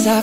Essa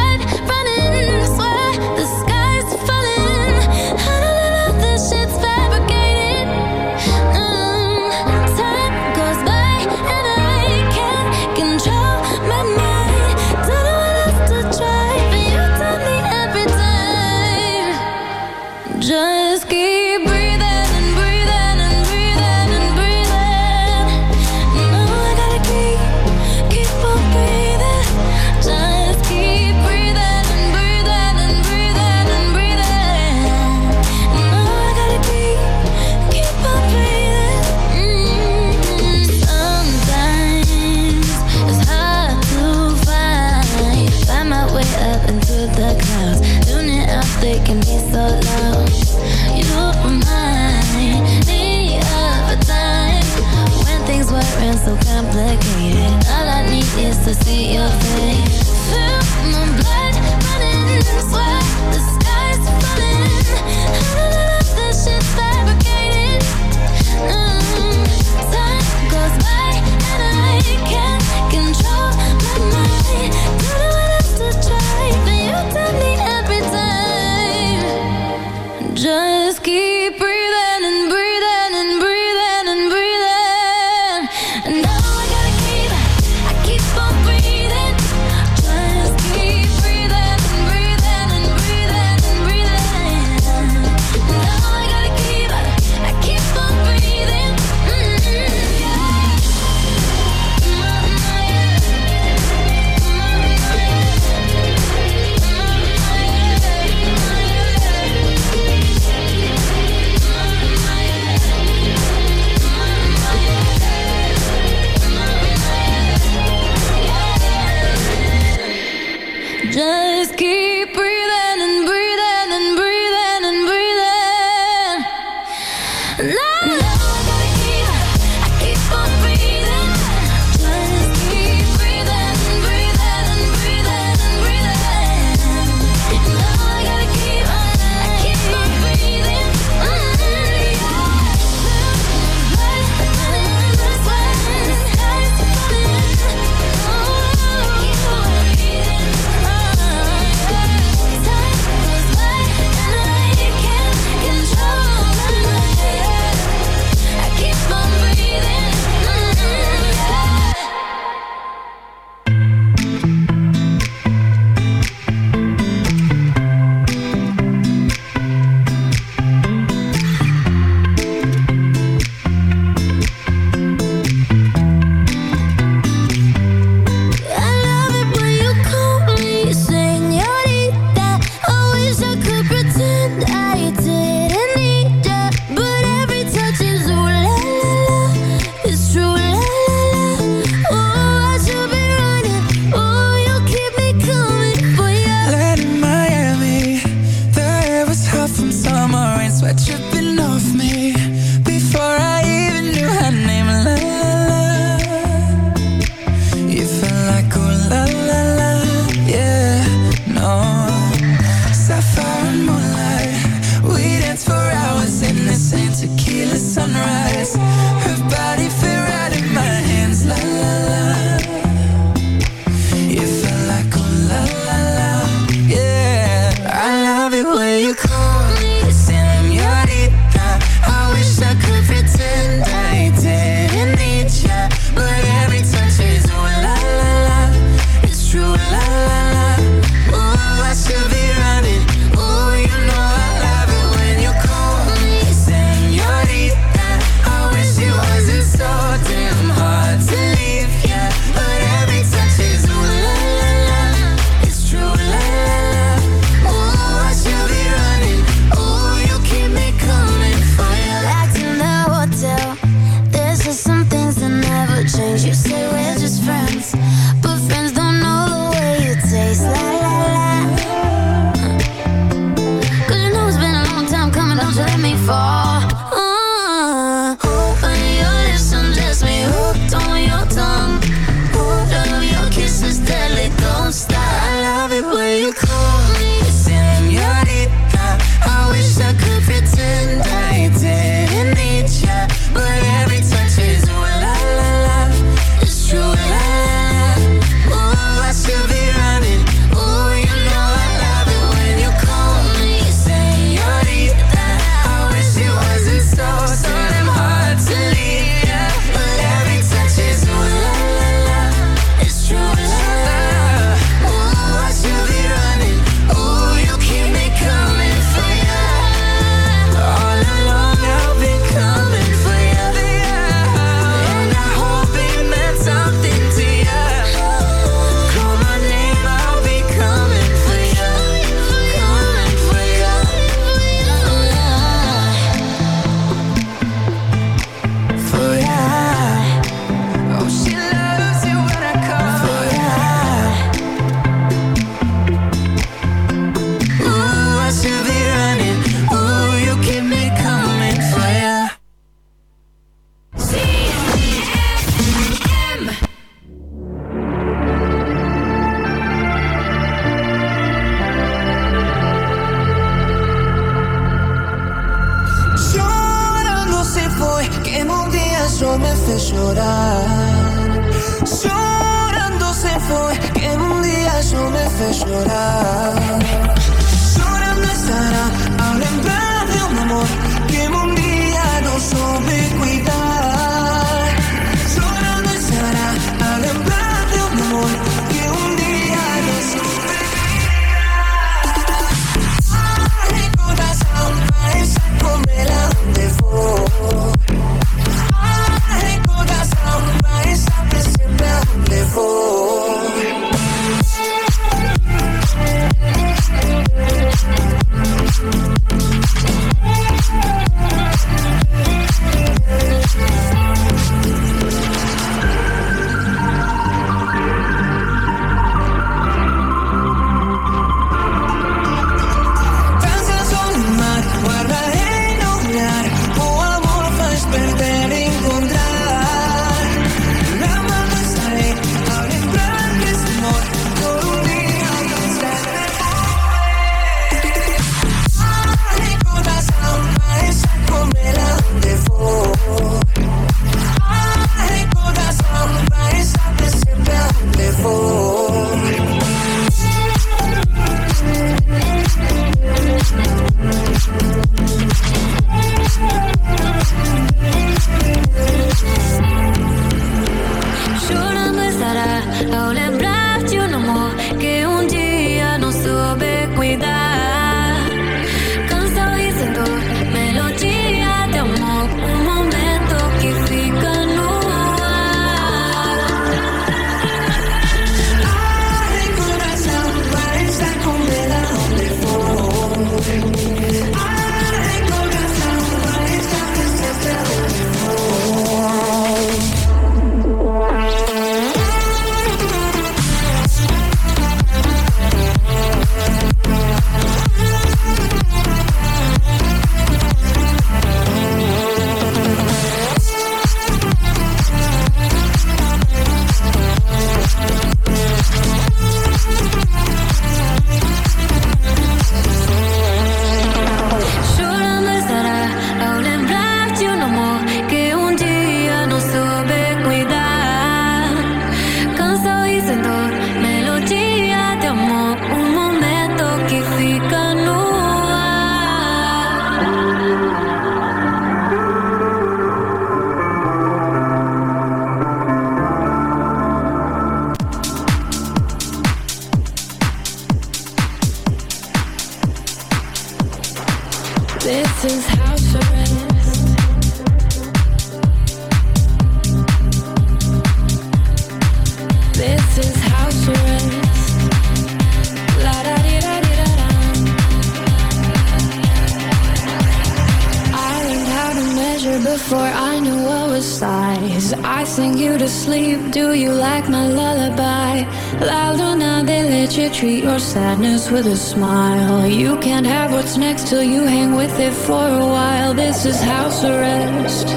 sadness with a smile. You can't have what's next till you hang with it for a while. This is house arrest.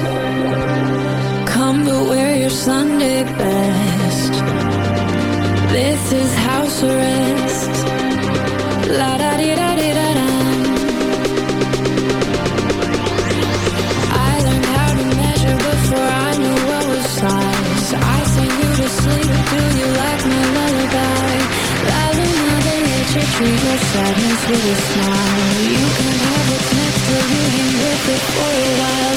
through a smile. You can have what's next to you and live it for a while.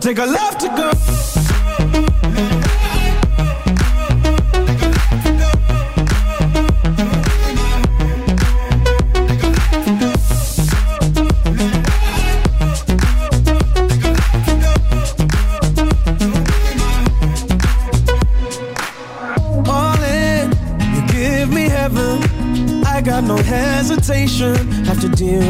take a left to go. All in, you give me heaven. I got no hesitation. Have to deal